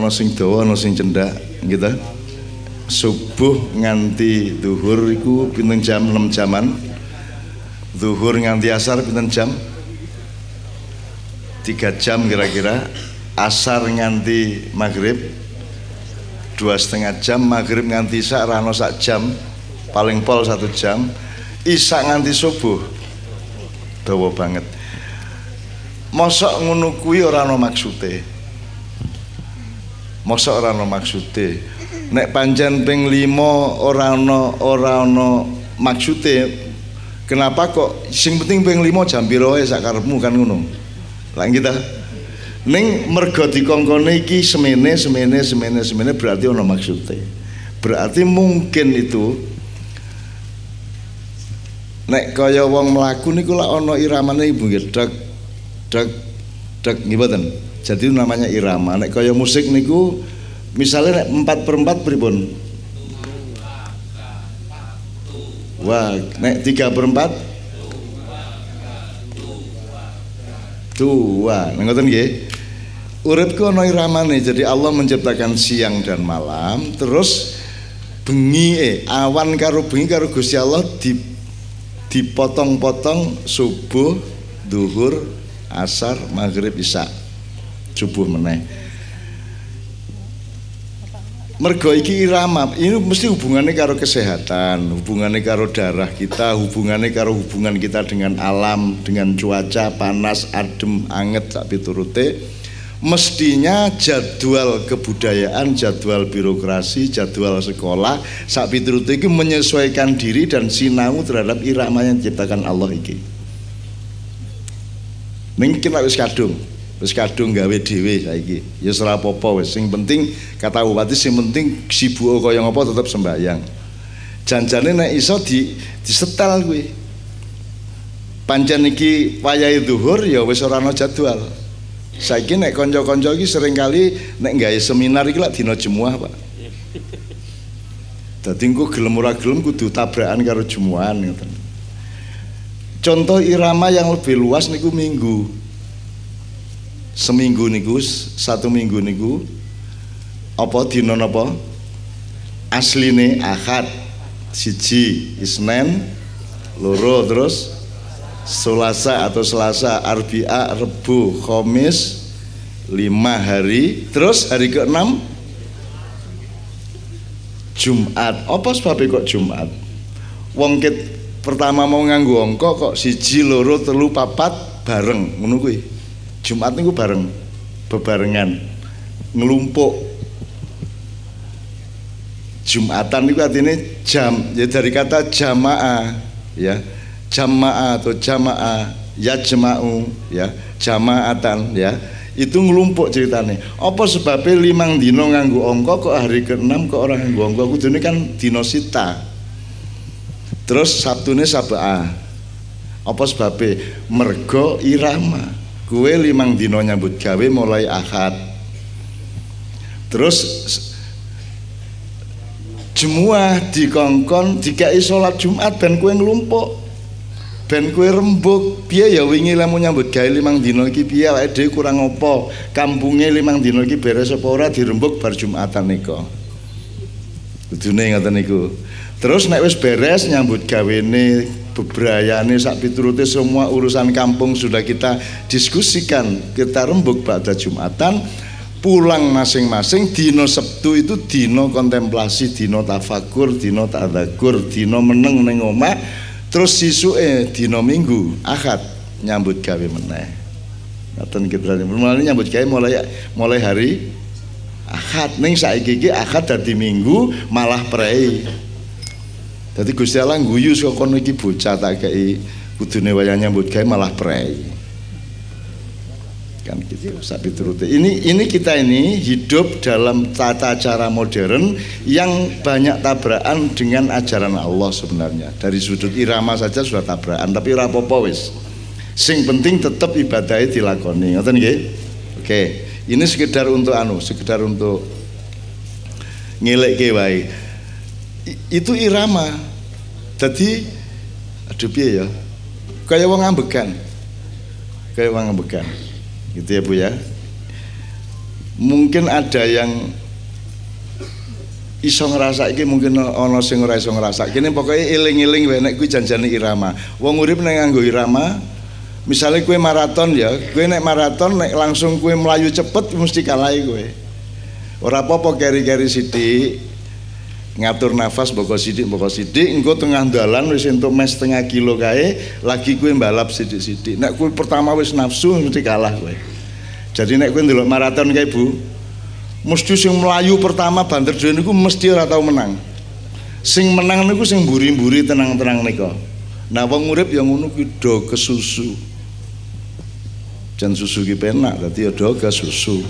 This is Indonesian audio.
ana sing dawa ana sing cendak gitu. Subuh nganti duhur iku pinten jam? 6 jaman. Zuhur nganti asar pinten jam? Tiga jam kira-kira. Asar nganti maghrib. Dua setengah jam maghrib nganti isak rano sak jam. Paling pol satu jam. Isak nganti subuh. Dawa banget. Mosok ngono kuwi ora mosok ora ana maksude? Nek pancen ping 5 ora ana ora ana kenapa kok sing penting ping 5 jam piro karepmu kan ngono? Lah kita ning mergo dikongkone iki semene semene semene semene berarti ana maksude. Berarti mungkin itu nek kaya wong mlaku niku lak ana iramane ibu nggih dek dek nggih jadi namanya irama. Nek kaya musik niku misalnya nek 4 per 4 pripun? Wah, nek tiga perempat dua, ngoten nggih. Uripku ana iramane, jadi Allah menciptakan siang dan malam, terus bengi eh awan karo bengi karo Gusti Allah di dipotong-potong subuh, duhur, asar, maghrib, isya. Subuh meneh. Mergo iki irama. Ini mesti hubungannya karo kesehatan hubungannya karo darah kita hubungannya karo hubungan kita dengan alam dengan cuaca panas adem anget sak piturute. Mestinya jadwal kebudayaan jadwal birokrasi jadwal sekolah sak piturute iki menyesuaikan diri dan sinau terhadap irama yang diciptakan Allah iki ning kita wis kadung. Wis kadung gawe dhewe saiki. Ya ora apa-apa wis. Sing penting kata bupati sing penting sibuk kaya ngapa tetep sembahyang. Janjane nek iso di disetel kuwi. Pancen iki wayahe zuhur ya wis ora ana jadwal. Saiki nek kanca-kanca iki sering kali nek gawe seminar iki lak dina Jumat Pak. Dadi engko gelem ora gelem kudu tabrakan karo Jumuan ngoten. Contoh irama yang lebih luas niku minggu. Seminggu niku satu minggu niku apa dina napa? Asline akad siji isnen loro terus selasa atau selasa arbia rebu khomis lima hari terus hari keenam Jumat. Apa sebabnya kok Jumat? Wong kit pertama mau nganggu angka kok siji loro telu papat bareng. Ngono kuwi. Jumat niku bareng bebarengan ngelumpuk. Jumatan itu artinya jam ya dari kata jamaah ya. Jamaah atau jamaah ya jema'u ya. Jamaatan ya. Itu ngelumpuk ceritanya apa sebabnya limang dino nganggu ongko kok hari ke-6 kok orang nganggu ongko ini kan dino sita terus sabtunya sabah apa sebabnya mergo irama. Kue limang dino nyambut gawe mulai akad. Terus jemuah dikongkon jika sholat Jumat ben kue ngelumpuk. Ben kue rembuk. Piye ya wingi lamu nyambut gawe limang dino iki? Piye awake kurang opo? Kampungnya limang dino iki beres apa ora? Dirembuk bar Jumatan kudune ngoten niku. Terus nek wis beres nyambut gawene bebrayane sak piturute semua urusan kampung sudah kita diskusikan kita rembuk pada Jumatan pulang masing-masing dino Sabtu itu dino kontemplasi dino tafakur dino tadakur dino meneng neng omah terus eh dino Minggu akad nyambut gawe meneh. Ngaten kita mulai nyambut gawe mulai mulai hari akad neng saiki iki akad dadi Minggu malah prei jadi Gusti Allah guyu saka kono iki bocah tak kei kudune wayah nyambut gawe malah prei. Kan gitu sak piturute. Ini ini kita ini hidup dalam tata cara modern yang banyak tabrakan dengan ajaran Allah sebenarnya. Dari sudut irama saja sudah tabrakan, tapi apa-apa wis. Sing penting tetap ibadahnya dilakoni. Ngoten nggih? Oke. Ini sekedar untuk anu, sekedar untuk ngelek wae. Itu irama. Jadi aduh piye ya? Kayak wong ambekan kayak wong ambekan gitu ya Bu ya? Mungkin ada yang iso ngrasake mungkin ana sing ora iso ngrasake kene pokoke eling-eling wae nek kuwi janjane irama. Wong urip nek nganggo irama misalnya kue maraton ya kue nek maraton nek langsung kue melayu cepet mesti kalahi kue. Ora apa-apa keri-keri sidik ngatur nafas boko sidik boko sidik engko tengah dalan wis entuk mes setengah kilo kae lagi kue balap sidik-sidik. Nek kue pertama wis nafsu mesti kalah kue. Jadi nek kue ndelok maraton kae Bu mesti sing melayu pertama banter dhewe niku mesti ora tau menang. Sing menang niku sing mburi-mburi tenang-tenang nika. Nah wong urip yang ngono kuwi do kesusu jan susu ki penak dadi ya do susu